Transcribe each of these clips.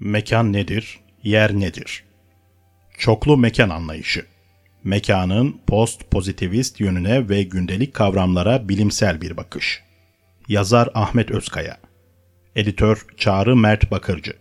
Mekan nedir? Yer nedir? Çoklu mekan anlayışı. Mekanın post-pozitivist yönüne ve gündelik kavramlara bilimsel bir bakış. Yazar Ahmet Özkaya. Editör Çağrı Mert Bakırcı.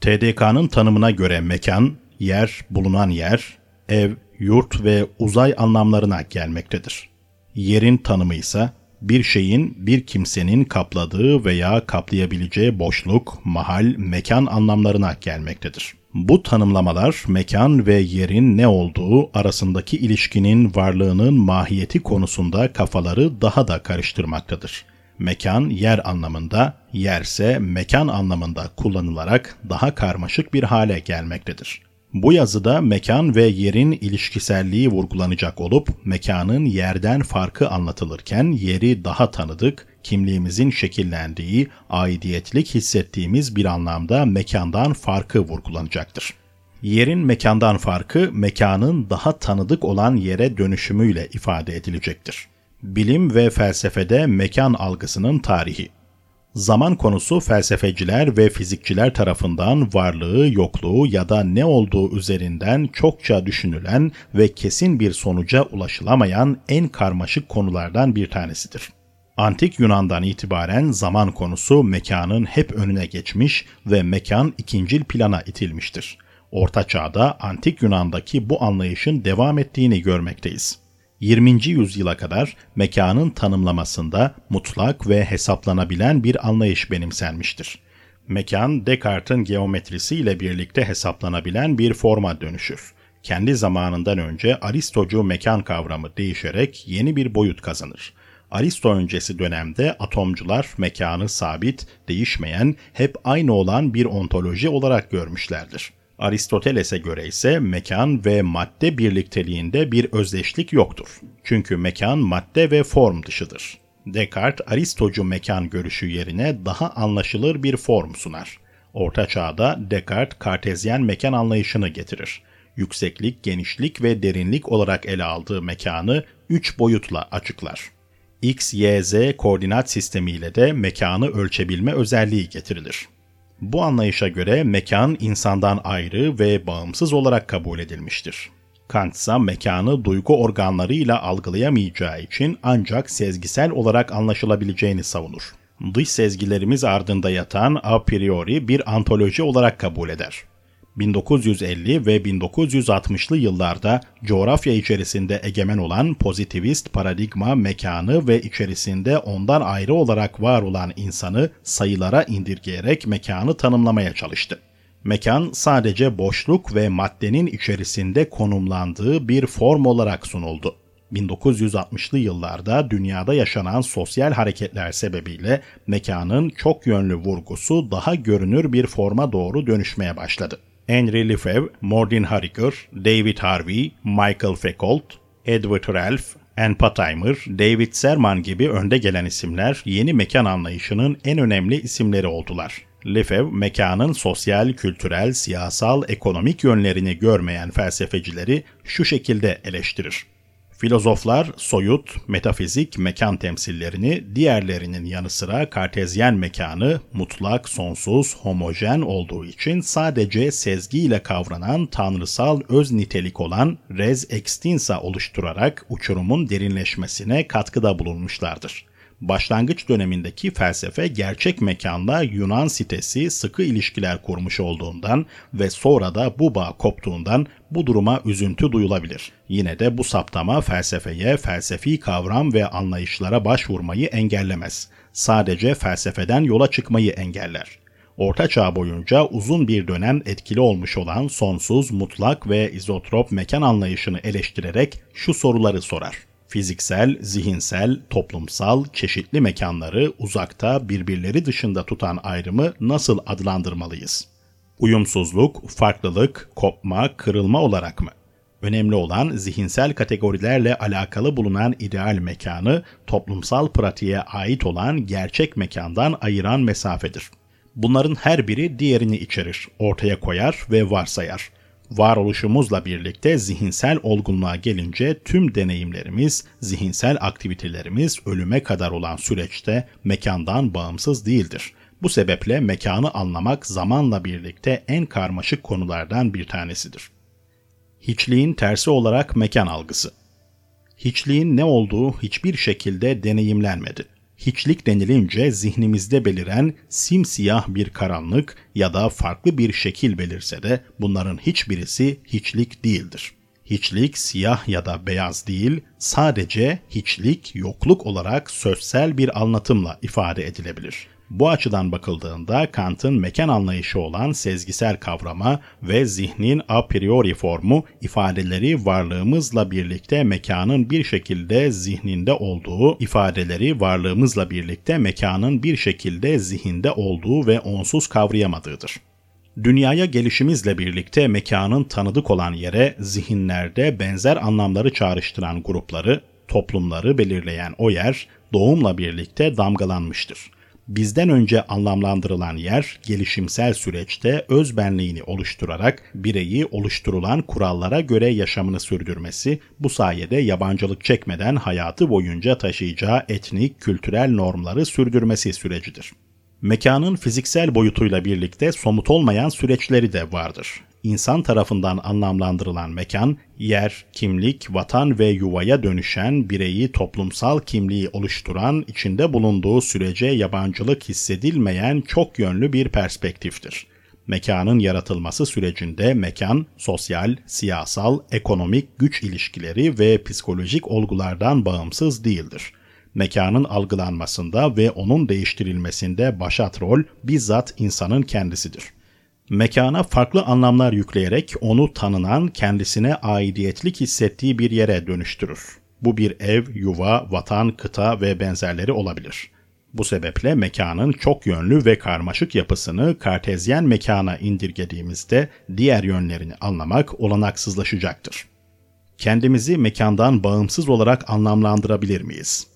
TDK'nın tanımına göre mekan, yer, bulunan yer, ev, yurt ve uzay anlamlarına gelmektedir. Yerin tanımı ise bir şeyin bir kimsenin kapladığı veya kaplayabileceği boşluk, mahal, mekan anlamlarına gelmektedir. Bu tanımlamalar mekan ve yerin ne olduğu arasındaki ilişkinin varlığının mahiyeti konusunda kafaları daha da karıştırmaktadır. Mekan yer anlamında, yerse mekan anlamında kullanılarak daha karmaşık bir hale gelmektedir. Bu yazıda mekan ve yerin ilişkiselliği vurgulanacak olup mekanın yerden farkı anlatılırken yeri daha tanıdık, kimliğimizin şekillendiği, aidiyetlik hissettiğimiz bir anlamda mekandan farkı vurgulanacaktır. Yerin mekandan farkı mekanın daha tanıdık olan yere dönüşümüyle ifade edilecektir. Bilim ve felsefede mekan algısının tarihi Zaman konusu felsefeciler ve fizikçiler tarafından varlığı, yokluğu ya da ne olduğu üzerinden çokça düşünülen ve kesin bir sonuca ulaşılamayan en karmaşık konulardan bir tanesidir. Antik Yunan'dan itibaren zaman konusu mekanın hep önüne geçmiş ve mekan ikincil plana itilmiştir. Orta Çağ'da Antik Yunan'daki bu anlayışın devam ettiğini görmekteyiz. 20. yüzyıla kadar mekanın tanımlamasında mutlak ve hesaplanabilen bir anlayış benimsenmiştir. Mekan, Descartes'in geometrisiyle birlikte hesaplanabilen bir forma dönüşür. Kendi zamanından önce Aristocu mekan kavramı değişerek yeni bir boyut kazanır. Aristo öncesi dönemde atomcular mekanı sabit, değişmeyen, hep aynı olan bir ontoloji olarak görmüşlerdir. Aristoteles'e göre ise mekan ve madde birlikteliğinde bir özdeşlik yoktur. Çünkü mekan madde ve form dışıdır. Descartes, Aristocu mekan görüşü yerine daha anlaşılır bir form sunar. Orta Çağ'da Descartes, kartezyen mekan anlayışını getirir. Yükseklik, genişlik ve derinlik olarak ele aldığı mekanı üç boyutla açıklar. X, Y, Z koordinat sistemiyle de mekanı ölçebilme özelliği getirilir. Bu anlayışa göre mekan insandan ayrı ve bağımsız olarak kabul edilmiştir. Kant ise mekanı duygu organlarıyla algılayamayacağı için ancak sezgisel olarak anlaşılabileceğini savunur. Dış sezgilerimiz ardında yatan a priori bir antoloji olarak kabul eder. 1950 ve 1960'lı yıllarda coğrafya içerisinde egemen olan pozitivist paradigma mekanı ve içerisinde ondan ayrı olarak var olan insanı sayılara indirgeyerek mekanı tanımlamaya çalıştı. Mekan sadece boşluk ve maddenin içerisinde konumlandığı bir form olarak sunuldu. 1960'lı yıllarda dünyada yaşanan sosyal hareketler sebebiyle mekanın çok yönlü vurgusu daha görünür bir forma doğru dönüşmeye başladı. Henry Lefebvre, Mordin Harriker, David Harvey, Michael Foucault, Edward Ralph, Anne Pottimer, David Serman gibi önde gelen isimler yeni mekan anlayışının en önemli isimleri oldular. Lefebvre, mekanın sosyal, kültürel, siyasal, ekonomik yönlerini görmeyen felsefecileri şu şekilde eleştirir. Filozoflar soyut, metafizik mekan temsillerini diğerlerinin yanı sıra kartezyen mekanı mutlak, sonsuz, homojen olduğu için sadece sezgiyle kavranan tanrısal öz nitelik olan res extensa oluşturarak uçurumun derinleşmesine katkıda bulunmuşlardır. Başlangıç dönemindeki felsefe gerçek mekanla Yunan sitesi sıkı ilişkiler kurmuş olduğundan ve sonra da bu bağ koptuğundan bu duruma üzüntü duyulabilir. Yine de bu saptama felsefeye, felsefi kavram ve anlayışlara başvurmayı engellemez. Sadece felsefeden yola çıkmayı engeller. Orta Çağ boyunca uzun bir dönem etkili olmuş olan sonsuz, mutlak ve izotrop mekan anlayışını eleştirerek şu soruları sorar fiziksel, zihinsel, toplumsal, çeşitli mekanları uzakta birbirleri dışında tutan ayrımı nasıl adlandırmalıyız? Uyumsuzluk, farklılık, kopma, kırılma olarak mı? Önemli olan zihinsel kategorilerle alakalı bulunan ideal mekanı toplumsal pratiğe ait olan gerçek mekandan ayıran mesafedir. Bunların her biri diğerini içerir, ortaya koyar ve varsayar varoluşumuzla birlikte zihinsel olgunluğa gelince tüm deneyimlerimiz, zihinsel aktivitelerimiz ölüme kadar olan süreçte mekandan bağımsız değildir. Bu sebeple mekanı anlamak zamanla birlikte en karmaşık konulardan bir tanesidir. Hiçliğin tersi olarak mekan algısı. Hiçliğin ne olduğu hiçbir şekilde deneyimlenmedi. Hiçlik denilince zihnimizde beliren simsiyah bir karanlık ya da farklı bir şekil belirse de bunların hiçbirisi hiçlik değildir. Hiçlik siyah ya da beyaz değil, sadece hiçlik yokluk olarak sözsel bir anlatımla ifade edilebilir. Bu açıdan bakıldığında Kant'ın mekan anlayışı olan sezgisel kavrama ve zihnin a priori formu ifadeleri varlığımızla birlikte mekanın bir şekilde zihninde olduğu, ifadeleri varlığımızla birlikte mekanın bir şekilde zihinde olduğu ve onsuz kavrayamadığıdır. Dünyaya gelişimizle birlikte mekanın tanıdık olan yere zihinlerde benzer anlamları çağrıştıran grupları, toplumları belirleyen o yer doğumla birlikte damgalanmıştır bizden önce anlamlandırılan yer gelişimsel süreçte öz benliğini oluşturarak bireyi oluşturulan kurallara göre yaşamını sürdürmesi, bu sayede yabancılık çekmeden hayatı boyunca taşıyacağı etnik, kültürel normları sürdürmesi sürecidir. Mekanın fiziksel boyutuyla birlikte somut olmayan süreçleri de vardır insan tarafından anlamlandırılan mekan, yer, kimlik, vatan ve yuvaya dönüşen bireyi toplumsal kimliği oluşturan, içinde bulunduğu sürece yabancılık hissedilmeyen çok yönlü bir perspektiftir. Mekanın yaratılması sürecinde mekan, sosyal, siyasal, ekonomik güç ilişkileri ve psikolojik olgulardan bağımsız değildir mekanın algılanmasında ve onun değiştirilmesinde başat rol bizzat insanın kendisidir mekana farklı anlamlar yükleyerek onu tanınan, kendisine aidiyetlik hissettiği bir yere dönüştürür. Bu bir ev, yuva, vatan, kıta ve benzerleri olabilir. Bu sebeple mekanın çok yönlü ve karmaşık yapısını kartezyen mekana indirgediğimizde diğer yönlerini anlamak olanaksızlaşacaktır. Kendimizi mekandan bağımsız olarak anlamlandırabilir miyiz?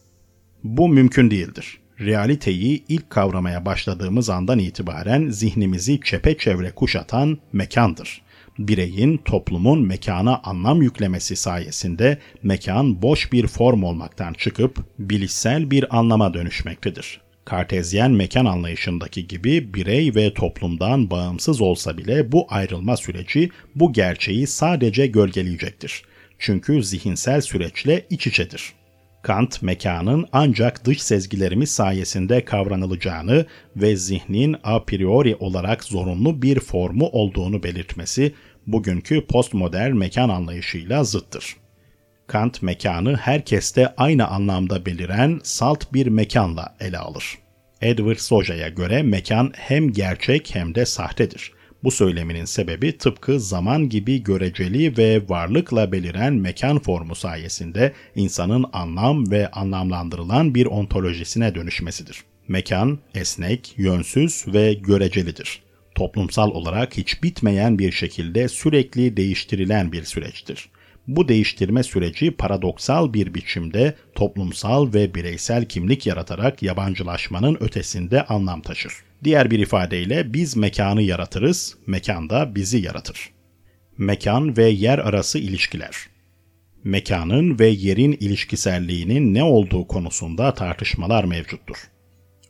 Bu mümkün değildir realiteyi ilk kavramaya başladığımız andan itibaren zihnimizi çepeçevre kuşatan mekandır. Bireyin, toplumun mekana anlam yüklemesi sayesinde mekan boş bir form olmaktan çıkıp bilişsel bir anlama dönüşmektedir. Kartezyen mekan anlayışındaki gibi birey ve toplumdan bağımsız olsa bile bu ayrılma süreci bu gerçeği sadece gölgeleyecektir. Çünkü zihinsel süreçle iç içedir. Kant mekanın ancak dış sezgilerimiz sayesinde kavranılacağını ve zihnin a priori olarak zorunlu bir formu olduğunu belirtmesi bugünkü postmodern mekan anlayışıyla zıttır. Kant mekanı herkeste aynı anlamda beliren salt bir mekanla ele alır. Edward Soja'ya göre mekan hem gerçek hem de sahtedir. Bu söyleminin sebebi tıpkı zaman gibi göreceli ve varlıkla beliren mekan formu sayesinde insanın anlam ve anlamlandırılan bir ontolojisine dönüşmesidir. Mekan, esnek, yönsüz ve görecelidir. Toplumsal olarak hiç bitmeyen bir şekilde sürekli değiştirilen bir süreçtir. Bu değiştirme süreci paradoksal bir biçimde toplumsal ve bireysel kimlik yaratarak yabancılaşmanın ötesinde anlam taşır. Diğer bir ifadeyle biz mekanı yaratırız, mekan da bizi yaratır. Mekan ve yer arası ilişkiler Mekanın ve yerin ilişkiselliğinin ne olduğu konusunda tartışmalar mevcuttur.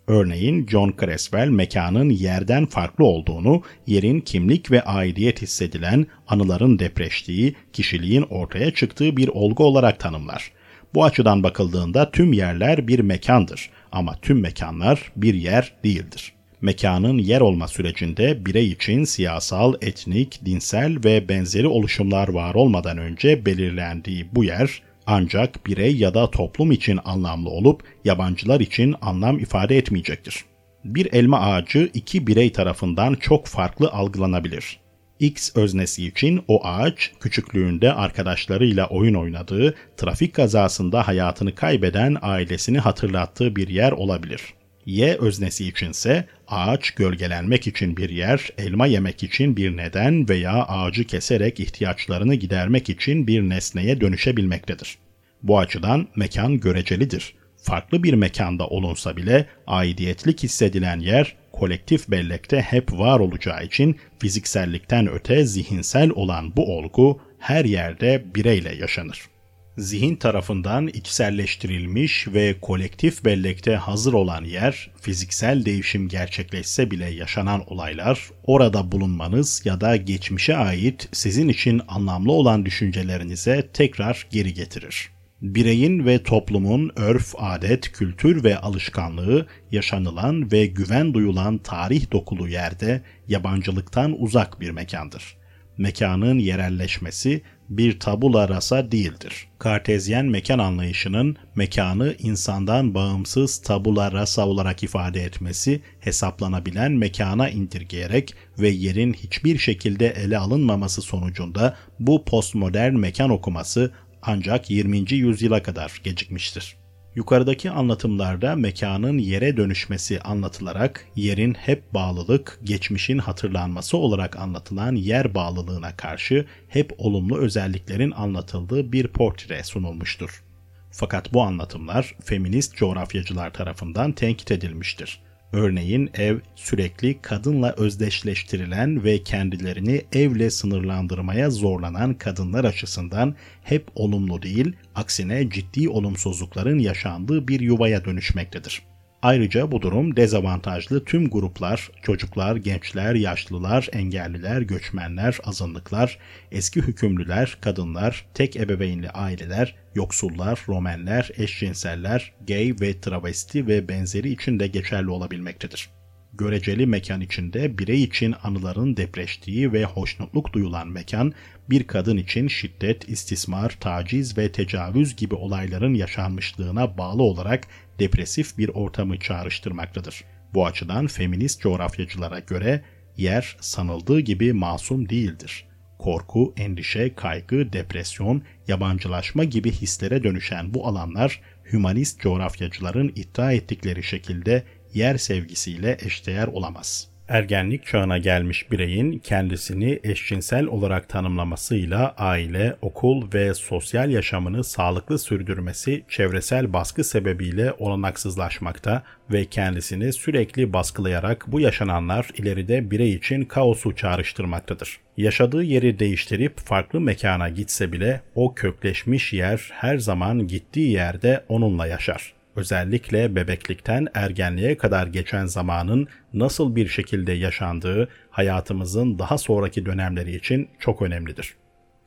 Örneğin John Creswell mekanın yerden farklı olduğunu, yerin kimlik ve aidiyet hissedilen, anıların depreştiği, kişiliğin ortaya çıktığı bir olgu olarak tanımlar. Bu açıdan bakıldığında tüm yerler bir mekandır ama tüm mekanlar bir yer değildir mekanın yer olma sürecinde birey için siyasal, etnik, dinsel ve benzeri oluşumlar var olmadan önce belirlendiği bu yer ancak birey ya da toplum için anlamlı olup yabancılar için anlam ifade etmeyecektir. Bir elma ağacı iki birey tarafından çok farklı algılanabilir. X öznesi için o ağaç küçüklüğünde arkadaşlarıyla oyun oynadığı, trafik kazasında hayatını kaybeden ailesini hatırlattığı bir yer olabilir. Y öznesi içinse ağaç gölgelenmek için bir yer, elma yemek için bir neden veya ağacı keserek ihtiyaçlarını gidermek için bir nesneye dönüşebilmektedir. Bu açıdan mekan görecelidir. Farklı bir mekanda olunsa bile aidiyetlik hissedilen yer kolektif bellekte hep var olacağı için fiziksellikten öte zihinsel olan bu olgu her yerde bireyle yaşanır. Zihin tarafından içselleştirilmiş ve kolektif bellekte hazır olan yer, fiziksel değişim gerçekleşse bile yaşanan olaylar, orada bulunmanız ya da geçmişe ait sizin için anlamlı olan düşüncelerinize tekrar geri getirir. Bireyin ve toplumun örf, adet, kültür ve alışkanlığı yaşanılan ve güven duyulan tarih dokulu yerde yabancılıktan uzak bir mekandır. Mekanın yerelleşmesi bir tabula rasa değildir. Kartezyen mekan anlayışının mekanı insandan bağımsız tabula rasa olarak ifade etmesi hesaplanabilen mekana indirgeyerek ve yerin hiçbir şekilde ele alınmaması sonucunda bu postmodern mekan okuması ancak 20. yüzyıla kadar gecikmiştir. Yukarıdaki anlatımlarda mekanın yere dönüşmesi anlatılarak yerin hep bağlılık, geçmişin hatırlanması olarak anlatılan yer bağlılığına karşı hep olumlu özelliklerin anlatıldığı bir portre sunulmuştur. Fakat bu anlatımlar feminist coğrafyacılar tarafından tenkit edilmiştir. Örneğin ev sürekli kadınla özdeşleştirilen ve kendilerini evle sınırlandırmaya zorlanan kadınlar açısından hep olumlu değil, aksine ciddi olumsuzlukların yaşandığı bir yuvaya dönüşmektedir. Ayrıca bu durum dezavantajlı tüm gruplar, çocuklar, gençler, yaşlılar, engelliler, göçmenler, azınlıklar, eski hükümlüler, kadınlar, tek ebeveynli aileler, yoksullar, romenler, eşcinseller, gay ve travesti ve benzeri için de geçerli olabilmektedir. Göreceli mekan içinde birey için anıların depreştiği ve hoşnutluk duyulan mekan, bir kadın için şiddet, istismar, taciz ve tecavüz gibi olayların yaşanmışlığına bağlı olarak depresif bir ortamı çağrıştırmaktadır. Bu açıdan feminist coğrafyacılara göre yer sanıldığı gibi masum değildir. Korku, endişe, kaygı, depresyon, yabancılaşma gibi hislere dönüşen bu alanlar hümanist coğrafyacıların iddia ettikleri şekilde yer sevgisiyle eşdeğer olamaz. Ergenlik çağına gelmiş bireyin kendisini eşcinsel olarak tanımlamasıyla aile, okul ve sosyal yaşamını sağlıklı sürdürmesi çevresel baskı sebebiyle olanaksızlaşmakta ve kendisini sürekli baskılayarak bu yaşananlar ileride birey için kaosu çağrıştırmaktadır. Yaşadığı yeri değiştirip farklı mekana gitse bile o kökleşmiş yer her zaman gittiği yerde onunla yaşar özellikle bebeklikten ergenliğe kadar geçen zamanın nasıl bir şekilde yaşandığı hayatımızın daha sonraki dönemleri için çok önemlidir.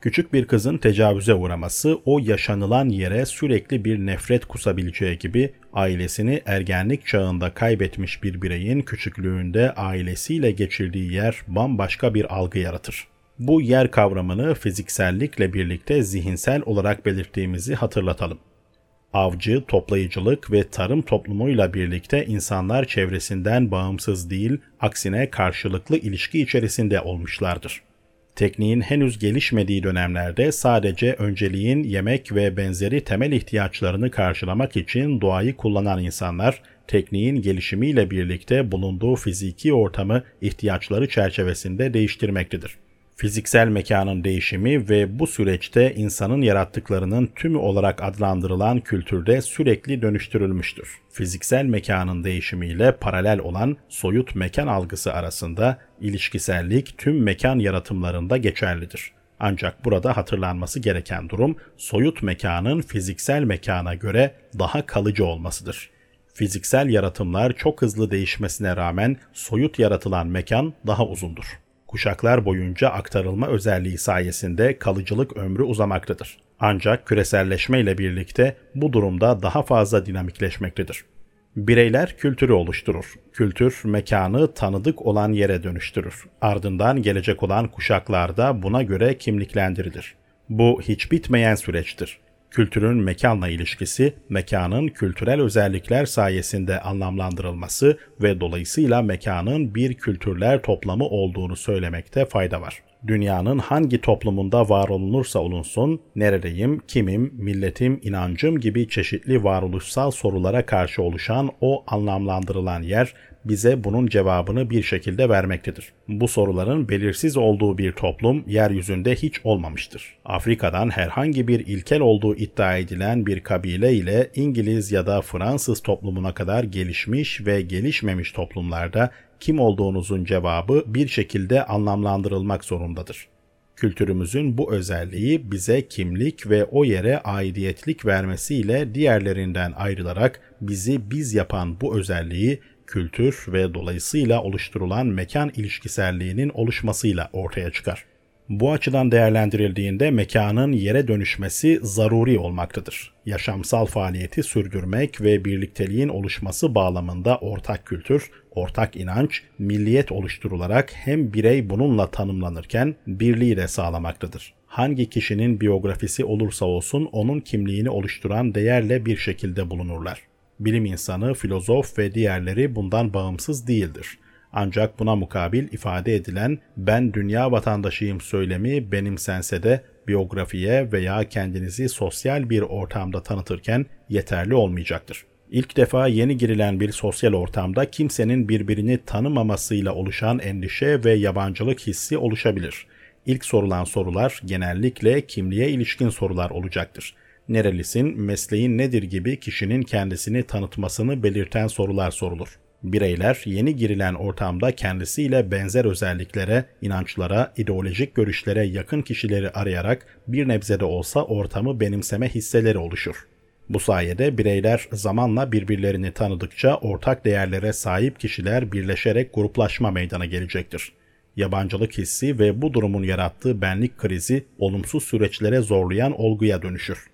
Küçük bir kızın tecavüze uğraması o yaşanılan yere sürekli bir nefret kusabileceği gibi ailesini ergenlik çağında kaybetmiş bir bireyin küçüklüğünde ailesiyle geçirdiği yer bambaşka bir algı yaratır. Bu yer kavramını fiziksellikle birlikte zihinsel olarak belirttiğimizi hatırlatalım. Avcı, toplayıcılık ve tarım toplumuyla birlikte insanlar çevresinden bağımsız değil, aksine karşılıklı ilişki içerisinde olmuşlardır. Tekniğin henüz gelişmediği dönemlerde sadece önceliğin yemek ve benzeri temel ihtiyaçlarını karşılamak için doğayı kullanan insanlar, tekniğin gelişimiyle birlikte bulunduğu fiziki ortamı ihtiyaçları çerçevesinde değiştirmektedir. Fiziksel mekanın değişimi ve bu süreçte insanın yarattıklarının tümü olarak adlandırılan kültürde sürekli dönüştürülmüştür. Fiziksel mekanın değişimiyle paralel olan soyut mekan algısı arasında ilişkisellik tüm mekan yaratımlarında geçerlidir. Ancak burada hatırlanması gereken durum soyut mekanın fiziksel mekana göre daha kalıcı olmasıdır. Fiziksel yaratımlar çok hızlı değişmesine rağmen soyut yaratılan mekan daha uzundur kuşaklar boyunca aktarılma özelliği sayesinde kalıcılık ömrü uzamaktadır. Ancak küreselleşme ile birlikte bu durumda daha fazla dinamikleşmektedir. Bireyler kültürü oluşturur. Kültür mekanı tanıdık olan yere dönüştürür. Ardından gelecek olan kuşaklar da buna göre kimliklendirilir. Bu hiç bitmeyen süreçtir. Kültürün mekanla ilişkisi, mekanın kültürel özellikler sayesinde anlamlandırılması ve dolayısıyla mekanın bir kültürler toplamı olduğunu söylemekte fayda var. Dünyanın hangi toplumunda var olunursa olunsun, neredeyim, kimim, milletim, inancım gibi çeşitli varoluşsal sorulara karşı oluşan o anlamlandırılan yer bize bunun cevabını bir şekilde vermektedir. Bu soruların belirsiz olduğu bir toplum yeryüzünde hiç olmamıştır. Afrika'dan herhangi bir ilkel olduğu iddia edilen bir kabile ile İngiliz ya da Fransız toplumuna kadar gelişmiş ve gelişmemiş toplumlarda kim olduğunuzun cevabı bir şekilde anlamlandırılmak zorundadır. Kültürümüzün bu özelliği bize kimlik ve o yere aidiyetlik vermesiyle diğerlerinden ayrılarak bizi biz yapan bu özelliği kültür ve dolayısıyla oluşturulan mekan ilişkiselliğinin oluşmasıyla ortaya çıkar. Bu açıdan değerlendirildiğinde mekanın yere dönüşmesi zaruri olmaktadır. Yaşamsal faaliyeti sürdürmek ve birlikteliğin oluşması bağlamında ortak kültür, ortak inanç, milliyet oluşturularak hem birey bununla tanımlanırken birliği de sağlamaktadır. Hangi kişinin biyografisi olursa olsun onun kimliğini oluşturan değerle bir şekilde bulunurlar. Bilim insanı, filozof ve diğerleri bundan bağımsız değildir. Ancak buna mukabil ifade edilen ben dünya vatandaşıyım söylemi benimsense de biyografiye veya kendinizi sosyal bir ortamda tanıtırken yeterli olmayacaktır. İlk defa yeni girilen bir sosyal ortamda kimsenin birbirini tanımamasıyla oluşan endişe ve yabancılık hissi oluşabilir. İlk sorulan sorular genellikle kimliğe ilişkin sorular olacaktır. Nerelisin, mesleğin nedir gibi kişinin kendisini tanıtmasını belirten sorular sorulur. Bireyler yeni girilen ortamda kendisiyle benzer özelliklere, inançlara, ideolojik görüşlere yakın kişileri arayarak bir nebze de olsa ortamı benimseme hisseleri oluşur. Bu sayede bireyler zamanla birbirlerini tanıdıkça ortak değerlere sahip kişiler birleşerek gruplaşma meydana gelecektir. Yabancılık hissi ve bu durumun yarattığı benlik krizi olumsuz süreçlere zorlayan olguya dönüşür.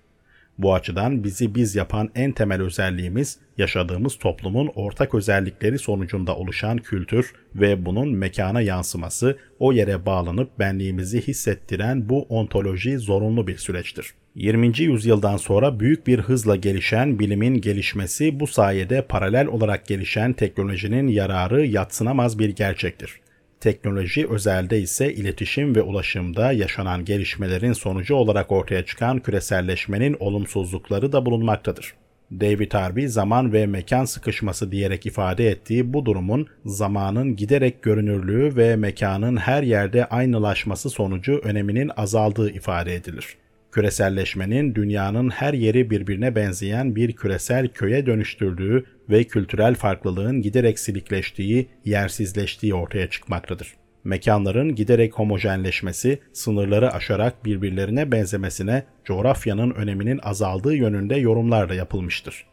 Bu açıdan bizi biz yapan en temel özelliğimiz yaşadığımız toplumun ortak özellikleri sonucunda oluşan kültür ve bunun mekana yansıması, o yere bağlanıp benliğimizi hissettiren bu ontoloji zorunlu bir süreçtir. 20. yüzyıldan sonra büyük bir hızla gelişen bilimin gelişmesi bu sayede paralel olarak gelişen teknolojinin yararı yatsınamaz bir gerçektir. Teknoloji özelde ise iletişim ve ulaşımda yaşanan gelişmelerin sonucu olarak ortaya çıkan küreselleşmenin olumsuzlukları da bulunmaktadır. David Harvey zaman ve mekan sıkışması diyerek ifade ettiği bu durumun zamanın giderek görünürlüğü ve mekanın her yerde aynılaşması sonucu öneminin azaldığı ifade edilir küreselleşmenin dünyanın her yeri birbirine benzeyen bir küresel köye dönüştürdüğü ve kültürel farklılığın giderek silikleştiği, yersizleştiği ortaya çıkmaktadır. Mekanların giderek homojenleşmesi, sınırları aşarak birbirlerine benzemesine coğrafyanın öneminin azaldığı yönünde yorumlar da yapılmıştır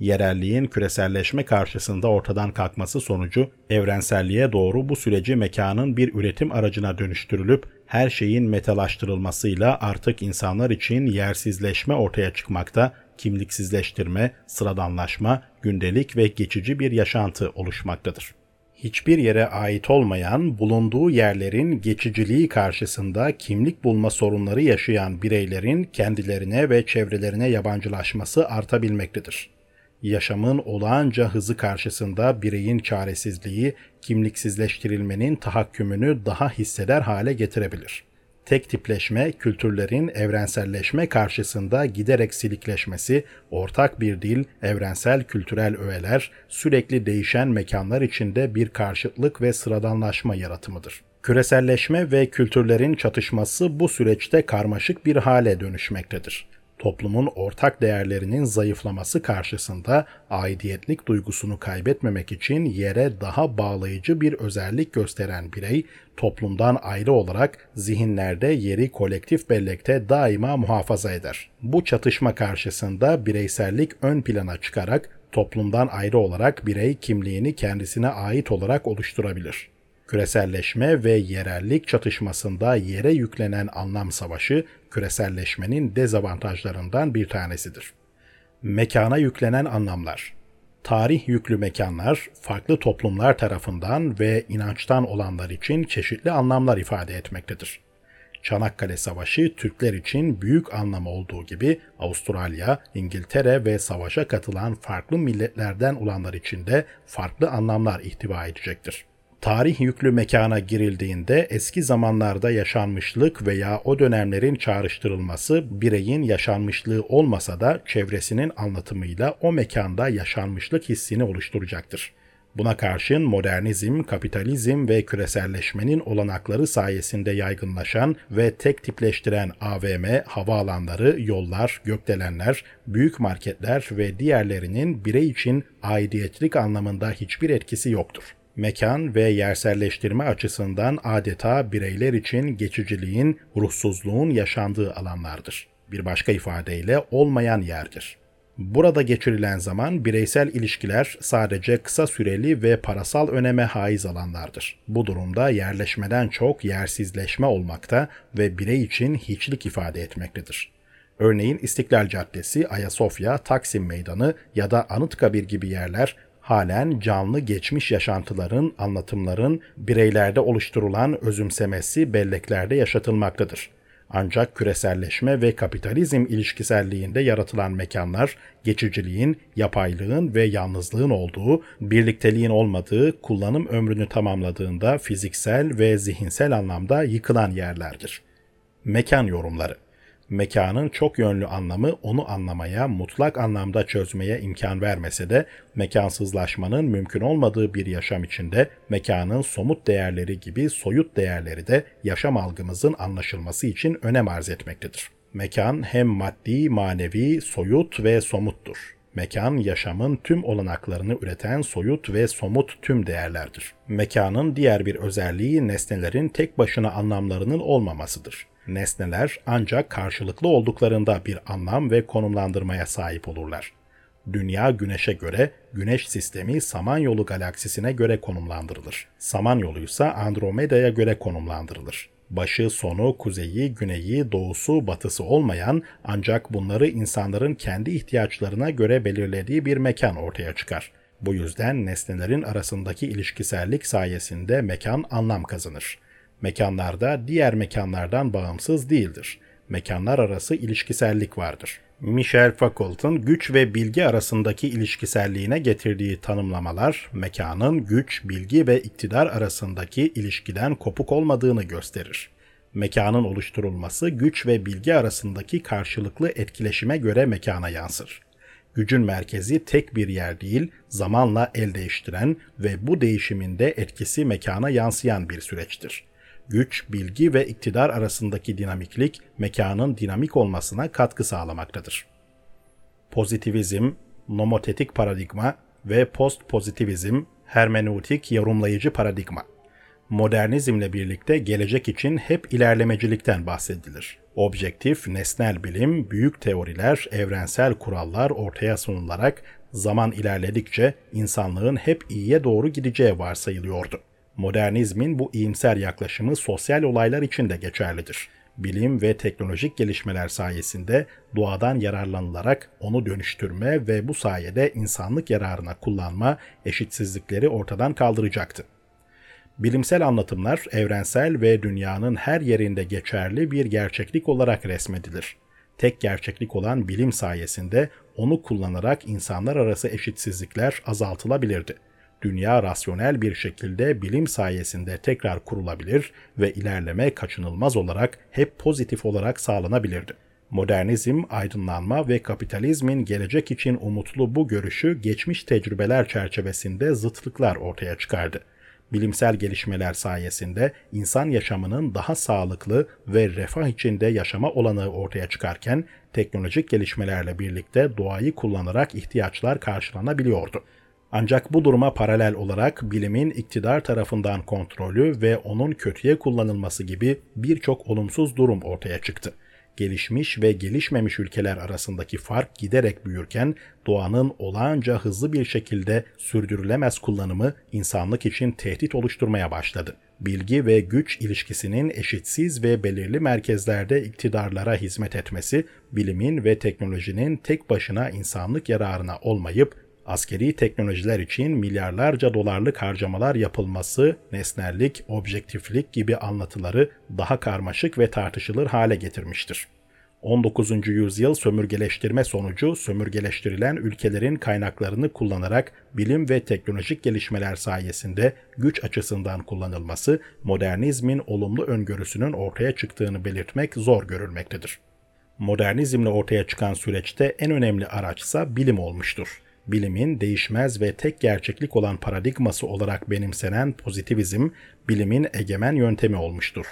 yerelliğin küreselleşme karşısında ortadan kalkması sonucu evrenselliğe doğru bu süreci mekanın bir üretim aracına dönüştürülüp her şeyin metalaştırılmasıyla artık insanlar için yersizleşme ortaya çıkmakta, kimliksizleştirme, sıradanlaşma, gündelik ve geçici bir yaşantı oluşmaktadır. Hiçbir yere ait olmayan, bulunduğu yerlerin geçiciliği karşısında kimlik bulma sorunları yaşayan bireylerin kendilerine ve çevrelerine yabancılaşması artabilmektedir yaşamın olağanca hızı karşısında bireyin çaresizliği, kimliksizleştirilmenin tahakkümünü daha hisseder hale getirebilir. Tek tipleşme, kültürlerin evrenselleşme karşısında giderek silikleşmesi, ortak bir dil, evrensel kültürel öğeler, sürekli değişen mekanlar içinde bir karşıtlık ve sıradanlaşma yaratımıdır. Küreselleşme ve kültürlerin çatışması bu süreçte karmaşık bir hale dönüşmektedir toplumun ortak değerlerinin zayıflaması karşısında aidiyetlik duygusunu kaybetmemek için yere daha bağlayıcı bir özellik gösteren birey, toplumdan ayrı olarak zihinlerde yeri kolektif bellekte daima muhafaza eder. Bu çatışma karşısında bireysellik ön plana çıkarak toplumdan ayrı olarak birey kimliğini kendisine ait olarak oluşturabilir. Küreselleşme ve yerellik çatışmasında yere yüklenen anlam savaşı küreselleşmenin dezavantajlarından bir tanesidir. Mekana yüklenen anlamlar Tarih yüklü mekanlar farklı toplumlar tarafından ve inançtan olanlar için çeşitli anlamlar ifade etmektedir. Çanakkale Savaşı Türkler için büyük anlam olduğu gibi Avustralya, İngiltere ve savaşa katılan farklı milletlerden olanlar için de farklı anlamlar ihtiva edecektir tarih yüklü mekana girildiğinde eski zamanlarda yaşanmışlık veya o dönemlerin çağrıştırılması bireyin yaşanmışlığı olmasa da çevresinin anlatımıyla o mekanda yaşanmışlık hissini oluşturacaktır. Buna karşın modernizm, kapitalizm ve küreselleşmenin olanakları sayesinde yaygınlaşan ve tek tipleştiren AVM, havaalanları, yollar, gökdelenler, büyük marketler ve diğerlerinin birey için aidiyetlik anlamında hiçbir etkisi yoktur mekan ve yerselleştirme açısından adeta bireyler için geçiciliğin, ruhsuzluğun yaşandığı alanlardır. Bir başka ifadeyle olmayan yerdir. Burada geçirilen zaman bireysel ilişkiler sadece kısa süreli ve parasal öneme haiz alanlardır. Bu durumda yerleşmeden çok yersizleşme olmakta ve birey için hiçlik ifade etmektedir. Örneğin İstiklal Caddesi, Ayasofya, Taksim Meydanı ya da Anıtkabir gibi yerler halen canlı geçmiş yaşantıların, anlatımların bireylerde oluşturulan özümsemesi belleklerde yaşatılmaktadır. Ancak küreselleşme ve kapitalizm ilişkiselliğinde yaratılan mekanlar, geçiciliğin, yapaylığın ve yalnızlığın olduğu, birlikteliğin olmadığı, kullanım ömrünü tamamladığında fiziksel ve zihinsel anlamda yıkılan yerlerdir. Mekan yorumları mekanın çok yönlü anlamı onu anlamaya, mutlak anlamda çözmeye imkan vermese de mekansızlaşmanın mümkün olmadığı bir yaşam içinde mekanın somut değerleri gibi soyut değerleri de yaşam algımızın anlaşılması için önem arz etmektedir. Mekan hem maddi, manevi, soyut ve somuttur. Mekan, yaşamın tüm olanaklarını üreten soyut ve somut tüm değerlerdir. Mekanın diğer bir özelliği nesnelerin tek başına anlamlarının olmamasıdır. Nesneler ancak karşılıklı olduklarında bir anlam ve konumlandırmaya sahip olurlar. Dünya Güneş'e göre, Güneş sistemi Samanyolu galaksisine göre konumlandırılır. Samanyolu ise Andromeda'ya göre konumlandırılır. Başı, sonu, kuzeyi, güneyi, doğusu, batısı olmayan ancak bunları insanların kendi ihtiyaçlarına göre belirlediği bir mekan ortaya çıkar. Bu yüzden nesnelerin arasındaki ilişkisellik sayesinde mekan anlam kazanır mekanlarda diğer mekanlardan bağımsız değildir. Mekanlar arası ilişkisellik vardır. Michel Foucault'un güç ve bilgi arasındaki ilişkiselliğine getirdiği tanımlamalar, mekanın güç, bilgi ve iktidar arasındaki ilişkiden kopuk olmadığını gösterir. Mekanın oluşturulması güç ve bilgi arasındaki karşılıklı etkileşime göre mekana yansır. Gücün merkezi tek bir yer değil, zamanla el değiştiren ve bu değişiminde etkisi mekana yansıyan bir süreçtir güç, bilgi ve iktidar arasındaki dinamiklik mekanın dinamik olmasına katkı sağlamaktadır. Pozitivizm, nomotetik paradigma ve postpozitivizm, hermeneutik yorumlayıcı paradigma. Modernizmle birlikte gelecek için hep ilerlemecilikten bahsedilir. Objektif, nesnel bilim, büyük teoriler, evrensel kurallar ortaya sunularak zaman ilerledikçe insanlığın hep iyiye doğru gideceği varsayılıyordu. Modernizmin bu iyimser yaklaşımı sosyal olaylar için de geçerlidir. Bilim ve teknolojik gelişmeler sayesinde doğadan yararlanılarak onu dönüştürme ve bu sayede insanlık yararına kullanma eşitsizlikleri ortadan kaldıracaktı. Bilimsel anlatımlar evrensel ve dünyanın her yerinde geçerli bir gerçeklik olarak resmedilir. Tek gerçeklik olan bilim sayesinde onu kullanarak insanlar arası eşitsizlikler azaltılabilirdi dünya rasyonel bir şekilde bilim sayesinde tekrar kurulabilir ve ilerleme kaçınılmaz olarak hep pozitif olarak sağlanabilirdi. Modernizm, aydınlanma ve kapitalizmin gelecek için umutlu bu görüşü geçmiş tecrübeler çerçevesinde zıtlıklar ortaya çıkardı. Bilimsel gelişmeler sayesinde insan yaşamının daha sağlıklı ve refah içinde yaşama olanağı ortaya çıkarken teknolojik gelişmelerle birlikte doğayı kullanarak ihtiyaçlar karşılanabiliyordu. Ancak bu duruma paralel olarak bilimin iktidar tarafından kontrolü ve onun kötüye kullanılması gibi birçok olumsuz durum ortaya çıktı. Gelişmiş ve gelişmemiş ülkeler arasındaki fark giderek büyürken doğanın olağanca hızlı bir şekilde sürdürülemez kullanımı insanlık için tehdit oluşturmaya başladı. Bilgi ve güç ilişkisinin eşitsiz ve belirli merkezlerde iktidarlara hizmet etmesi, bilimin ve teknolojinin tek başına insanlık yararına olmayıp askeri teknolojiler için milyarlarca dolarlık harcamalar yapılması, nesnellik, objektiflik gibi anlatıları daha karmaşık ve tartışılır hale getirmiştir. 19. yüzyıl sömürgeleştirme sonucu sömürgeleştirilen ülkelerin kaynaklarını kullanarak bilim ve teknolojik gelişmeler sayesinde güç açısından kullanılması modernizmin olumlu öngörüsünün ortaya çıktığını belirtmek zor görülmektedir. Modernizmle ortaya çıkan süreçte en önemli araçsa bilim olmuştur bilimin değişmez ve tek gerçeklik olan paradigması olarak benimsenen pozitivizm, bilimin egemen yöntemi olmuştur.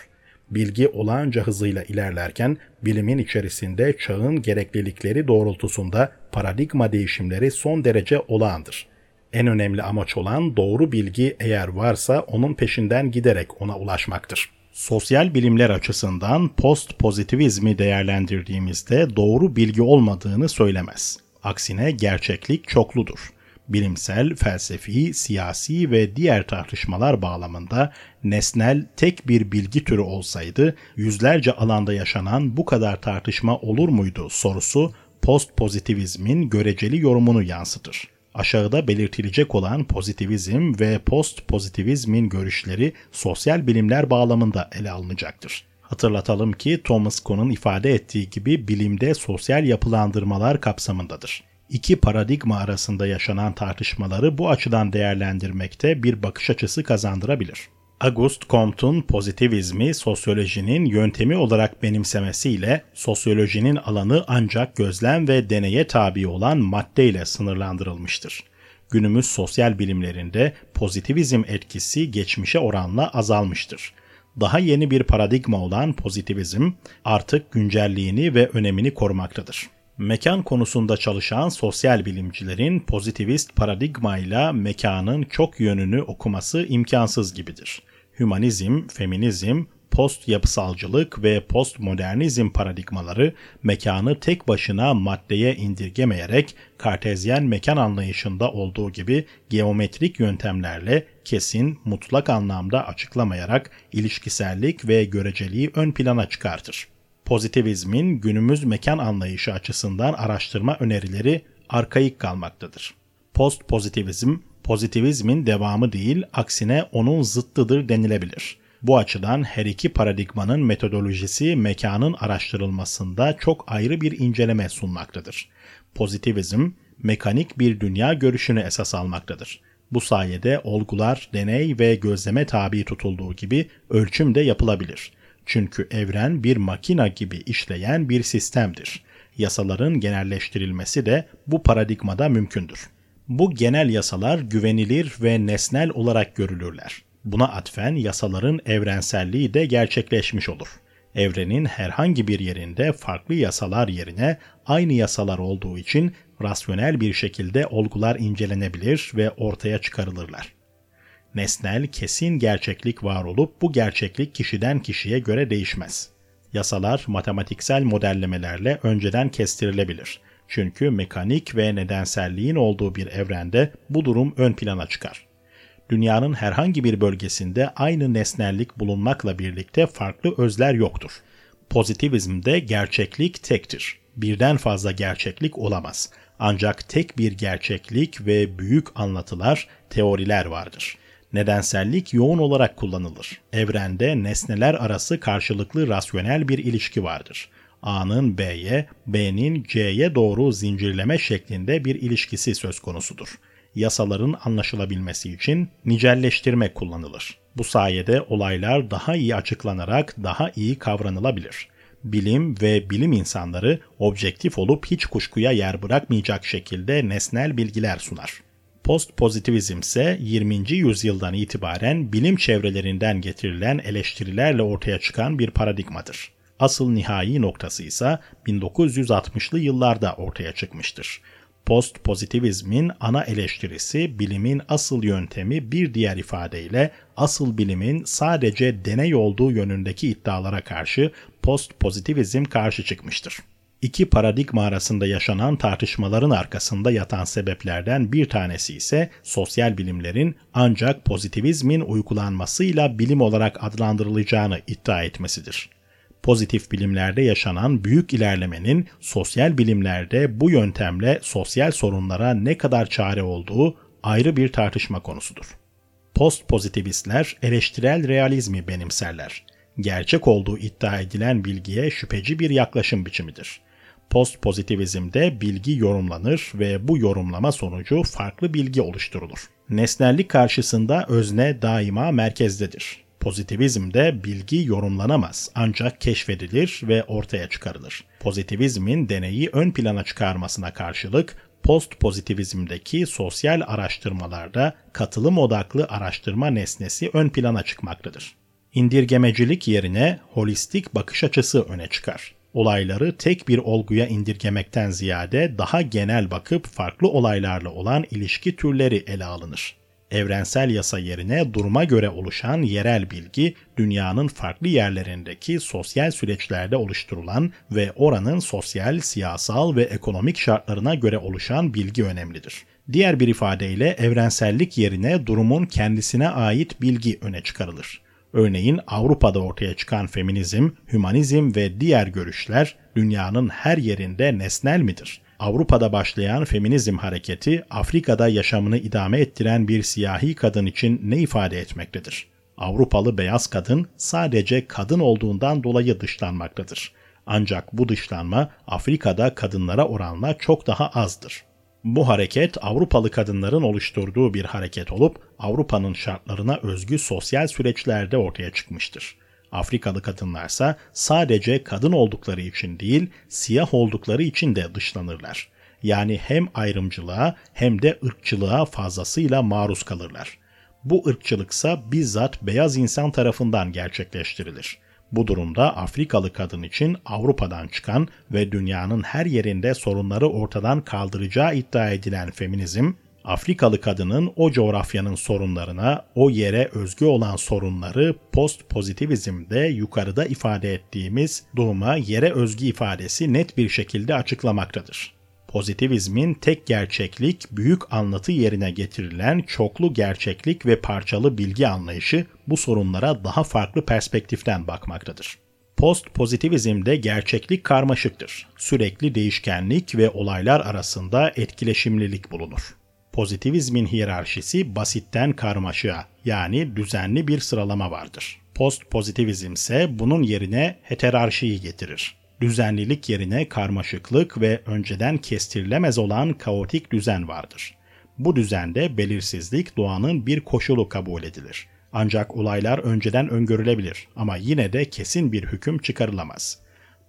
Bilgi olağanca hızıyla ilerlerken bilimin içerisinde çağın gereklilikleri doğrultusunda paradigma değişimleri son derece olağandır. En önemli amaç olan doğru bilgi eğer varsa onun peşinden giderek ona ulaşmaktır. Sosyal bilimler açısından post pozitivizmi değerlendirdiğimizde doğru bilgi olmadığını söylemez. Aksine gerçeklik çokludur bilimsel, felsefi, siyasi ve diğer tartışmalar bağlamında nesnel tek bir bilgi türü olsaydı yüzlerce alanda yaşanan bu kadar tartışma olur muydu sorusu post pozitivizmin göreceli yorumunu yansıtır. Aşağıda belirtilecek olan pozitivizm ve post pozitivizmin görüşleri sosyal bilimler bağlamında ele alınacaktır. Hatırlatalım ki Thomas Kuhn'un ifade ettiği gibi bilimde sosyal yapılandırmalar kapsamındadır iki paradigma arasında yaşanan tartışmaları bu açıdan değerlendirmekte bir bakış açısı kazandırabilir. Auguste Comte'un pozitivizmi sosyolojinin yöntemi olarak benimsemesiyle sosyolojinin alanı ancak gözlem ve deneye tabi olan maddeyle sınırlandırılmıştır. Günümüz sosyal bilimlerinde pozitivizm etkisi geçmişe oranla azalmıştır. Daha yeni bir paradigma olan pozitivizm artık güncelliğini ve önemini korumaktadır mekan konusunda çalışan sosyal bilimcilerin pozitivist paradigmayla mekanın çok yönünü okuması imkansız gibidir. Hümanizm, feminizm, post yapısalcılık ve postmodernizm paradigmaları mekanı tek başına maddeye indirgemeyerek kartezyen mekan anlayışında olduğu gibi geometrik yöntemlerle kesin, mutlak anlamda açıklamayarak ilişkisellik ve göreceliği ön plana çıkartır pozitivizmin günümüz mekan anlayışı açısından araştırma önerileri arkaik kalmaktadır. Post pozitivizm, pozitivizmin devamı değil, aksine onun zıttıdır denilebilir. Bu açıdan her iki paradigmanın metodolojisi mekanın araştırılmasında çok ayrı bir inceleme sunmaktadır. Pozitivizm, mekanik bir dünya görüşünü esas almaktadır. Bu sayede olgular, deney ve gözleme tabi tutulduğu gibi ölçüm de yapılabilir. Çünkü evren bir makina gibi işleyen bir sistemdir. Yasaların genelleştirilmesi de bu paradigmada mümkündür. Bu genel yasalar güvenilir ve nesnel olarak görülürler. Buna atfen yasaların evrenselliği de gerçekleşmiş olur. Evrenin herhangi bir yerinde farklı yasalar yerine aynı yasalar olduğu için rasyonel bir şekilde olgular incelenebilir ve ortaya çıkarılırlar nesnel, kesin gerçeklik var olup bu gerçeklik kişiden kişiye göre değişmez. Yasalar matematiksel modellemelerle önceden kestirilebilir. Çünkü mekanik ve nedenselliğin olduğu bir evrende bu durum ön plana çıkar. Dünyanın herhangi bir bölgesinde aynı nesnellik bulunmakla birlikte farklı özler yoktur. Pozitivizmde gerçeklik tektir. Birden fazla gerçeklik olamaz. Ancak tek bir gerçeklik ve büyük anlatılar, teoriler vardır.'' nedensellik yoğun olarak kullanılır. Evrende nesneler arası karşılıklı rasyonel bir ilişki vardır. A'nın B'ye, B'nin C'ye doğru zincirleme şeklinde bir ilişkisi söz konusudur. Yasaların anlaşılabilmesi için nicelleştirme kullanılır. Bu sayede olaylar daha iyi açıklanarak daha iyi kavranılabilir. Bilim ve bilim insanları objektif olup hiç kuşkuya yer bırakmayacak şekilde nesnel bilgiler sunar. Post pozitivizm ise 20. yüzyıldan itibaren bilim çevrelerinden getirilen eleştirilerle ortaya çıkan bir paradigmadır. Asıl nihai noktası ise 1960'lı yıllarda ortaya çıkmıştır. Post pozitivizmin ana eleştirisi bilimin asıl yöntemi bir diğer ifadeyle asıl bilimin sadece deney olduğu yönündeki iddialara karşı post pozitivizm karşı çıkmıştır iki paradigma arasında yaşanan tartışmaların arkasında yatan sebeplerden bir tanesi ise sosyal bilimlerin ancak pozitivizmin uygulanmasıyla bilim olarak adlandırılacağını iddia etmesidir. Pozitif bilimlerde yaşanan büyük ilerlemenin sosyal bilimlerde bu yöntemle sosyal sorunlara ne kadar çare olduğu ayrı bir tartışma konusudur. Post pozitivistler eleştirel realizmi benimserler gerçek olduğu iddia edilen bilgiye şüpheci bir yaklaşım biçimidir. Post pozitivizmde bilgi yorumlanır ve bu yorumlama sonucu farklı bilgi oluşturulur. Nesnellik karşısında özne daima merkezdedir. Pozitivizmde bilgi yorumlanamaz ancak keşfedilir ve ortaya çıkarılır. Pozitivizmin deneyi ön plana çıkarmasına karşılık post pozitivizmdeki sosyal araştırmalarda katılım odaklı araştırma nesnesi ön plana çıkmaktadır. İndirgemecilik yerine holistik bakış açısı öne çıkar Olayları tek bir olguya indirgemekten ziyade daha genel bakıp farklı olaylarla olan ilişki türleri ele alınır. Evrensel yasa yerine duruma göre oluşan yerel bilgi, dünyanın farklı yerlerindeki sosyal süreçlerde oluşturulan ve oranın sosyal, siyasal ve ekonomik şartlarına göre oluşan bilgi önemlidir. Diğer bir ifadeyle evrensellik yerine durumun kendisine ait bilgi öne çıkarılır. Örneğin Avrupa'da ortaya çıkan feminizm, hümanizm ve diğer görüşler dünyanın her yerinde nesnel midir? Avrupa'da başlayan feminizm hareketi Afrika'da yaşamını idame ettiren bir siyahi kadın için ne ifade etmektedir? Avrupalı beyaz kadın sadece kadın olduğundan dolayı dışlanmaktadır. Ancak bu dışlanma Afrika'da kadınlara oranla çok daha azdır. Bu hareket Avrupalı kadınların oluşturduğu bir hareket olup Avrupa'nın şartlarına özgü sosyal süreçlerde ortaya çıkmıştır. Afrikalı kadınlarsa sadece kadın oldukları için değil, siyah oldukları için de dışlanırlar. Yani hem ayrımcılığa hem de ırkçılığa fazlasıyla maruz kalırlar. Bu ırkçılıksa bizzat beyaz insan tarafından gerçekleştirilir. Bu durumda Afrikalı kadın için Avrupa'dan çıkan ve dünyanın her yerinde sorunları ortadan kaldıracağı iddia edilen feminizm, Afrikalı kadının o coğrafyanın sorunlarına, o yere özgü olan sorunları post pozitivizmde yukarıda ifade ettiğimiz duruma yere özgü ifadesi net bir şekilde açıklamaktadır. Pozitivizmin tek gerçeklik, büyük anlatı yerine getirilen çoklu gerçeklik ve parçalı bilgi anlayışı bu sorunlara daha farklı perspektiften bakmaktadır. Post pozitivizmde gerçeklik karmaşıktır. Sürekli değişkenlik ve olaylar arasında etkileşimlilik bulunur. Pozitivizmin hiyerarşisi basitten karmaşığa yani düzenli bir sıralama vardır. Post pozitivizm ise bunun yerine heterarşiyi getirir. Düzenlilik yerine karmaşıklık ve önceden kestirilemez olan kaotik düzen vardır. Bu düzende belirsizlik doğanın bir koşulu kabul edilir. Ancak olaylar önceden öngörülebilir ama yine de kesin bir hüküm çıkarılamaz.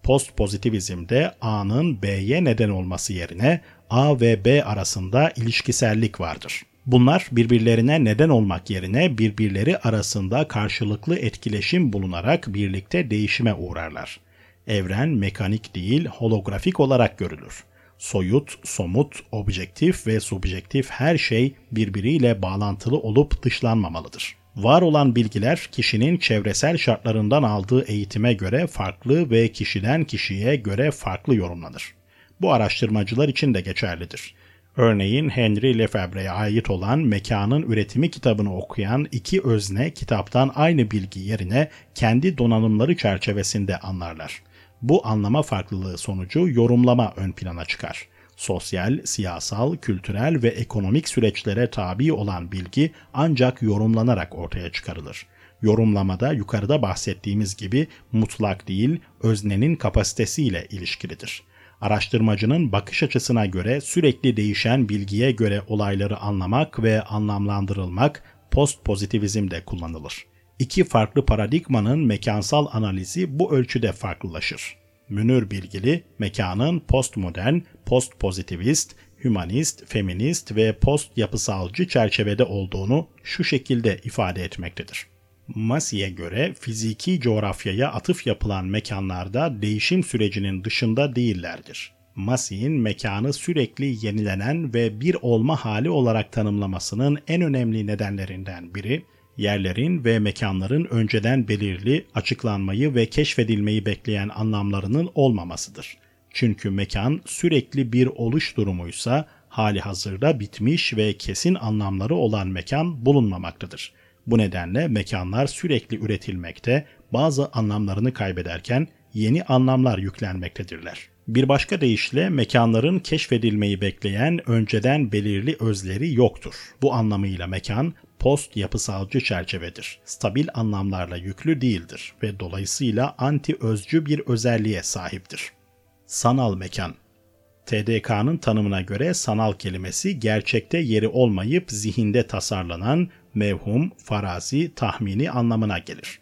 Post pozitivizmde A'nın B'ye neden olması yerine A ve B arasında ilişkisellik vardır. Bunlar birbirlerine neden olmak yerine birbirleri arasında karşılıklı etkileşim bulunarak birlikte değişime uğrarlar. Evren mekanik değil, holografik olarak görülür. Soyut, somut, objektif ve subjektif her şey birbiriyle bağlantılı olup dışlanmamalıdır. Var olan bilgiler kişinin çevresel şartlarından aldığı eğitime göre farklı ve kişiden kişiye göre farklı yorumlanır. Bu araştırmacılar için de geçerlidir. Örneğin Henry Lefebvre'ye ait olan Mekanın Üretimi kitabını okuyan iki özne kitaptan aynı bilgi yerine kendi donanımları çerçevesinde anlarlar. Bu anlama farklılığı sonucu yorumlama ön plana çıkar. Sosyal, siyasal, kültürel ve ekonomik süreçlere tabi olan bilgi ancak yorumlanarak ortaya çıkarılır. Yorumlamada yukarıda bahsettiğimiz gibi mutlak değil, öznenin kapasitesiyle ilişkilidir. Araştırmacının bakış açısına göre sürekli değişen bilgiye göre olayları anlamak ve anlamlandırılmak post pozitivizmde kullanılır. İki farklı paradigmanın mekansal analizi bu ölçüde farklılaşır. Münir Bilgili, mekanın postmodern, postpozitivist, hümanist, feminist ve post yapısalcı çerçevede olduğunu şu şekilde ifade etmektedir. Massey'e göre fiziki coğrafyaya atıf yapılan mekanlarda değişim sürecinin dışında değillerdir. Massey'in mekanı sürekli yenilenen ve bir olma hali olarak tanımlamasının en önemli nedenlerinden biri, yerlerin ve mekanların önceden belirli, açıklanmayı ve keşfedilmeyi bekleyen anlamlarının olmamasıdır. Çünkü mekan sürekli bir oluş durumuysa hali hazırda bitmiş ve kesin anlamları olan mekan bulunmamaktadır. Bu nedenle mekanlar sürekli üretilmekte, bazı anlamlarını kaybederken yeni anlamlar yüklenmektedirler. Bir başka deyişle mekanların keşfedilmeyi bekleyen önceden belirli özleri yoktur. Bu anlamıyla mekan post yapısalcı çerçevedir. Stabil anlamlarla yüklü değildir ve dolayısıyla anti özcü bir özelliğe sahiptir. Sanal mekan TDK'nın tanımına göre sanal kelimesi gerçekte yeri olmayıp zihinde tasarlanan mevhum, farazi, tahmini anlamına gelir.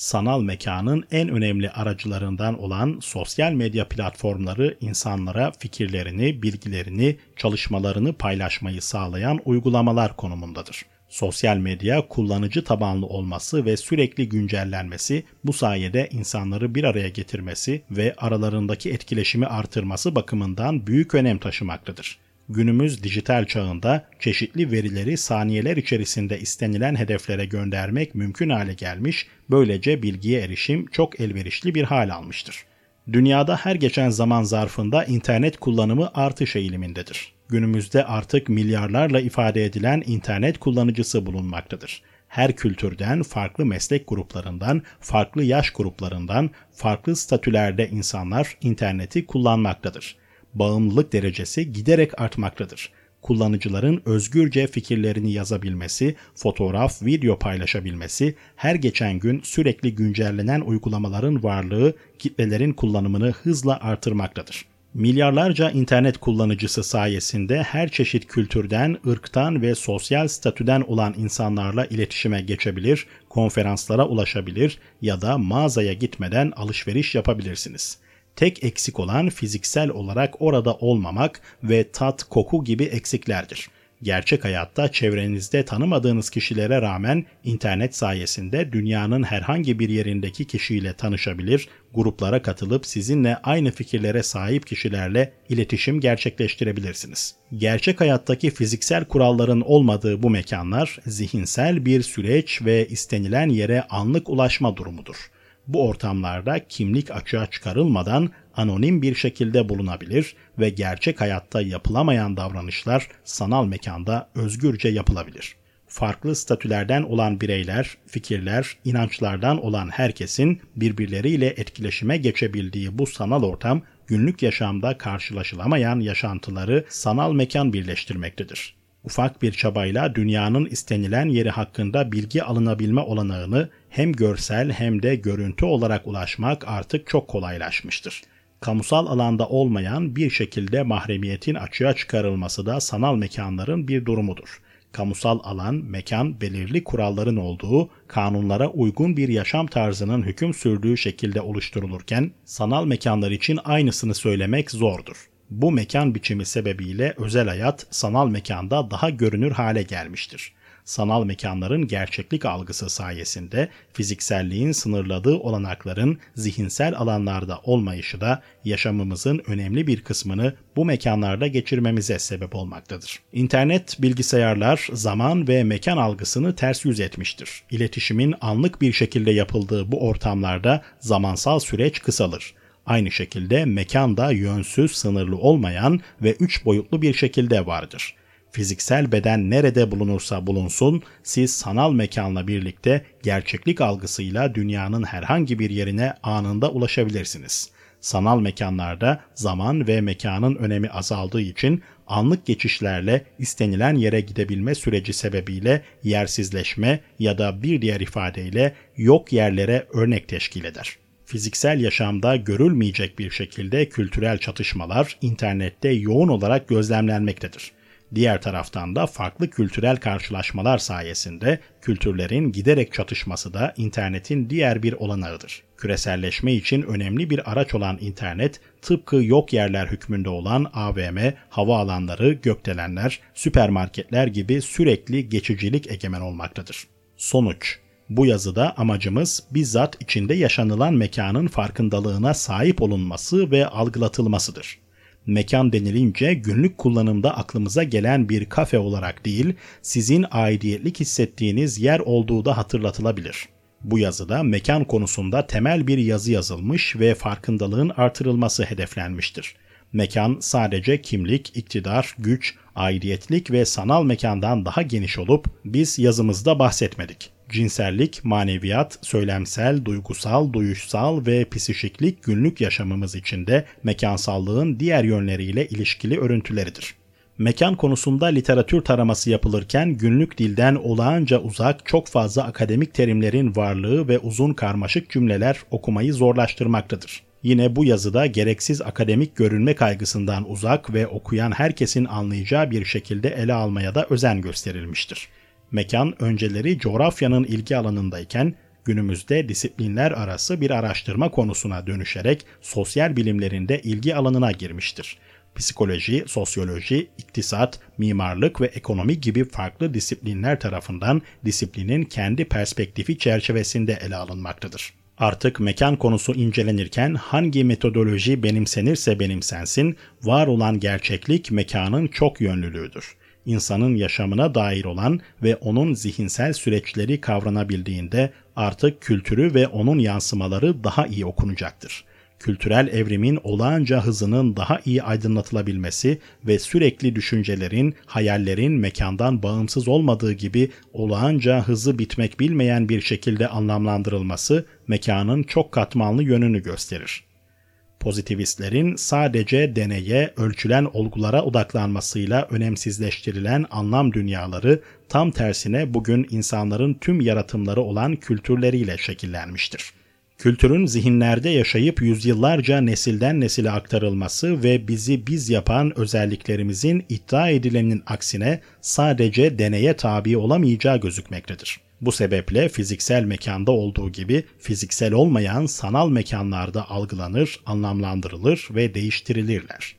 Sanal mekanın en önemli aracılarından olan sosyal medya platformları insanlara fikirlerini, bilgilerini, çalışmalarını paylaşmayı sağlayan uygulamalar konumundadır. Sosyal medya kullanıcı tabanlı olması ve sürekli güncellenmesi bu sayede insanları bir araya getirmesi ve aralarındaki etkileşimi artırması bakımından büyük önem taşımaktadır. Günümüz dijital çağında çeşitli verileri saniyeler içerisinde istenilen hedeflere göndermek mümkün hale gelmiş, böylece bilgiye erişim çok elverişli bir hal almıştır. Dünyada her geçen zaman zarfında internet kullanımı artış eğilimindedir. Günümüzde artık milyarlarla ifade edilen internet kullanıcısı bulunmaktadır. Her kültürden, farklı meslek gruplarından, farklı yaş gruplarından, farklı statülerde insanlar interneti kullanmaktadır. Bağımlılık derecesi giderek artmaktadır kullanıcıların özgürce fikirlerini yazabilmesi, fotoğraf, video paylaşabilmesi, her geçen gün sürekli güncellenen uygulamaların varlığı kitlelerin kullanımını hızla artırmaktadır. Milyarlarca internet kullanıcısı sayesinde her çeşit kültürden, ırktan ve sosyal statüden olan insanlarla iletişime geçebilir, konferanslara ulaşabilir ya da mağazaya gitmeden alışveriş yapabilirsiniz. Tek eksik olan fiziksel olarak orada olmamak ve tat, koku gibi eksiklerdir. Gerçek hayatta çevrenizde tanımadığınız kişilere rağmen internet sayesinde dünyanın herhangi bir yerindeki kişiyle tanışabilir, gruplara katılıp sizinle aynı fikirlere sahip kişilerle iletişim gerçekleştirebilirsiniz. Gerçek hayattaki fiziksel kuralların olmadığı bu mekanlar zihinsel bir süreç ve istenilen yere anlık ulaşma durumudur. Bu ortamlarda kimlik açığa çıkarılmadan anonim bir şekilde bulunabilir ve gerçek hayatta yapılamayan davranışlar sanal mekanda özgürce yapılabilir. Farklı statülerden olan bireyler, fikirler, inançlardan olan herkesin birbirleriyle etkileşime geçebildiği bu sanal ortam günlük yaşamda karşılaşılamayan yaşantıları sanal mekan birleştirmektedir ufak bir çabayla dünyanın istenilen yeri hakkında bilgi alınabilme olanağını hem görsel hem de görüntü olarak ulaşmak artık çok kolaylaşmıştır. Kamusal alanda olmayan bir şekilde mahremiyetin açığa çıkarılması da sanal mekanların bir durumudur. Kamusal alan, mekan belirli kuralların olduğu, kanunlara uygun bir yaşam tarzının hüküm sürdüğü şekilde oluşturulurken sanal mekanlar için aynısını söylemek zordur. Bu mekan biçimi sebebiyle özel hayat sanal mekanda daha görünür hale gelmiştir. Sanal mekanların gerçeklik algısı sayesinde fizikselliğin sınırladığı olanakların zihinsel alanlarda olmayışı da yaşamımızın önemli bir kısmını bu mekanlarda geçirmemize sebep olmaktadır. İnternet, bilgisayarlar zaman ve mekan algısını ters yüz etmiştir. İletişimin anlık bir şekilde yapıldığı bu ortamlarda zamansal süreç kısalır Aynı şekilde mekan da yönsüz, sınırlı olmayan ve üç boyutlu bir şekilde vardır. Fiziksel beden nerede bulunursa bulunsun, siz sanal mekanla birlikte gerçeklik algısıyla dünyanın herhangi bir yerine anında ulaşabilirsiniz. Sanal mekanlarda zaman ve mekanın önemi azaldığı için anlık geçişlerle istenilen yere gidebilme süreci sebebiyle yersizleşme ya da bir diğer ifadeyle yok yerlere örnek teşkil eder fiziksel yaşamda görülmeyecek bir şekilde kültürel çatışmalar internette yoğun olarak gözlemlenmektedir. Diğer taraftan da farklı kültürel karşılaşmalar sayesinde kültürlerin giderek çatışması da internetin diğer bir olanağıdır. Küreselleşme için önemli bir araç olan internet, tıpkı yok yerler hükmünde olan AVM, havaalanları, gökdelenler, süpermarketler gibi sürekli geçicilik egemen olmaktadır. Sonuç bu yazıda amacımız bizzat içinde yaşanılan mekanın farkındalığına sahip olunması ve algılatılmasıdır. Mekan denilince günlük kullanımda aklımıza gelen bir kafe olarak değil, sizin aidiyetlik hissettiğiniz yer olduğu da hatırlatılabilir. Bu yazıda mekan konusunda temel bir yazı yazılmış ve farkındalığın artırılması hedeflenmiştir. Mekan sadece kimlik, iktidar, güç, aidiyetlik ve sanal mekandan daha geniş olup biz yazımızda bahsetmedik cinsellik, maneviyat, söylemsel, duygusal, duyuşsal ve psişiklik günlük yaşamımız içinde mekansallığın diğer yönleriyle ilişkili örüntüleridir. Mekan konusunda literatür taraması yapılırken günlük dilden olağanca uzak çok fazla akademik terimlerin varlığı ve uzun karmaşık cümleler okumayı zorlaştırmaktadır. Yine bu yazıda gereksiz akademik görünme kaygısından uzak ve okuyan herkesin anlayacağı bir şekilde ele almaya da özen gösterilmiştir. Mekan önceleri coğrafyanın ilgi alanındayken günümüzde disiplinler arası bir araştırma konusuna dönüşerek sosyal bilimlerinde ilgi alanına girmiştir. Psikoloji, sosyoloji, iktisat, mimarlık ve ekonomi gibi farklı disiplinler tarafından disiplinin kendi perspektifi çerçevesinde ele alınmaktadır. Artık mekan konusu incelenirken hangi metodoloji benimsenirse benimsensin, var olan gerçeklik mekanın çok yönlülüğüdür. İnsanın yaşamına dair olan ve onun zihinsel süreçleri kavranabildiğinde artık kültürü ve onun yansımaları daha iyi okunacaktır kültürel evrimin olağanca hızının daha iyi aydınlatılabilmesi ve sürekli düşüncelerin, hayallerin mekandan bağımsız olmadığı gibi olağanca hızı bitmek bilmeyen bir şekilde anlamlandırılması mekanın çok katmanlı yönünü gösterir. Pozitivistlerin sadece deneye, ölçülen olgulara odaklanmasıyla önemsizleştirilen anlam dünyaları tam tersine bugün insanların tüm yaratımları olan kültürleriyle şekillenmiştir kültürün zihinlerde yaşayıp yüzyıllarca nesilden nesile aktarılması ve bizi biz yapan özelliklerimizin iddia edilenin aksine sadece deneye tabi olamayacağı gözükmektedir. Bu sebeple fiziksel mekanda olduğu gibi fiziksel olmayan sanal mekanlarda algılanır, anlamlandırılır ve değiştirilirler.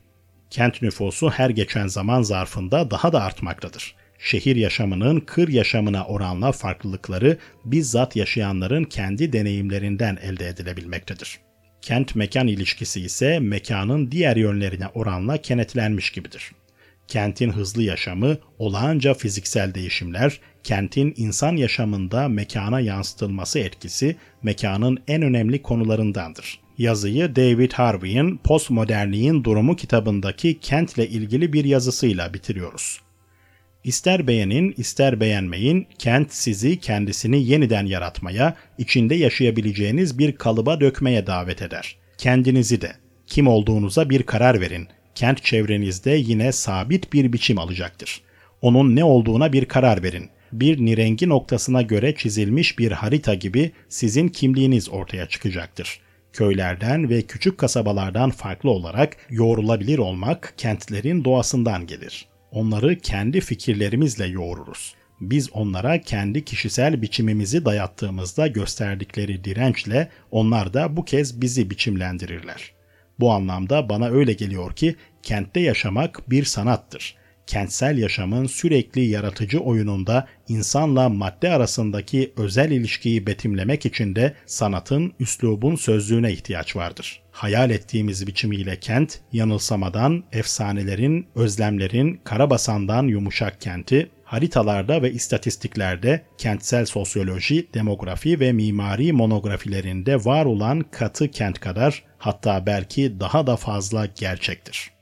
Kent nüfusu her geçen zaman zarfında daha da artmaktadır şehir yaşamının kır yaşamına oranla farklılıkları bizzat yaşayanların kendi deneyimlerinden elde edilebilmektedir. Kent-mekan ilişkisi ise mekanın diğer yönlerine oranla kenetlenmiş gibidir. Kentin hızlı yaşamı, olağanca fiziksel değişimler, kentin insan yaşamında mekana yansıtılması etkisi mekanın en önemli konularındandır. Yazıyı David Harvey'in Postmodernliğin Durumu kitabındaki kentle ilgili bir yazısıyla bitiriyoruz. İster beğenin, ister beğenmeyin, kent sizi kendisini yeniden yaratmaya, içinde yaşayabileceğiniz bir kalıba dökmeye davet eder. Kendinizi de, kim olduğunuza bir karar verin. Kent çevrenizde yine sabit bir biçim alacaktır. Onun ne olduğuna bir karar verin. Bir nirengi noktasına göre çizilmiş bir harita gibi sizin kimliğiniz ortaya çıkacaktır. Köylerden ve küçük kasabalardan farklı olarak yoğrulabilir olmak kentlerin doğasından gelir onları kendi fikirlerimizle yoğururuz. Biz onlara kendi kişisel biçimimizi dayattığımızda gösterdikleri dirençle onlar da bu kez bizi biçimlendirirler. Bu anlamda bana öyle geliyor ki kentte yaşamak bir sanattır. Kentsel yaşamın sürekli yaratıcı oyununda insanla madde arasındaki özel ilişkiyi betimlemek için de sanatın, üslubun sözlüğüne ihtiyaç vardır hayal ettiğimiz biçimiyle kent, yanılsamadan, efsanelerin, özlemlerin, karabasandan yumuşak kenti, haritalarda ve istatistiklerde kentsel sosyoloji, demografi ve mimari monografilerinde var olan katı kent kadar hatta belki daha da fazla gerçektir.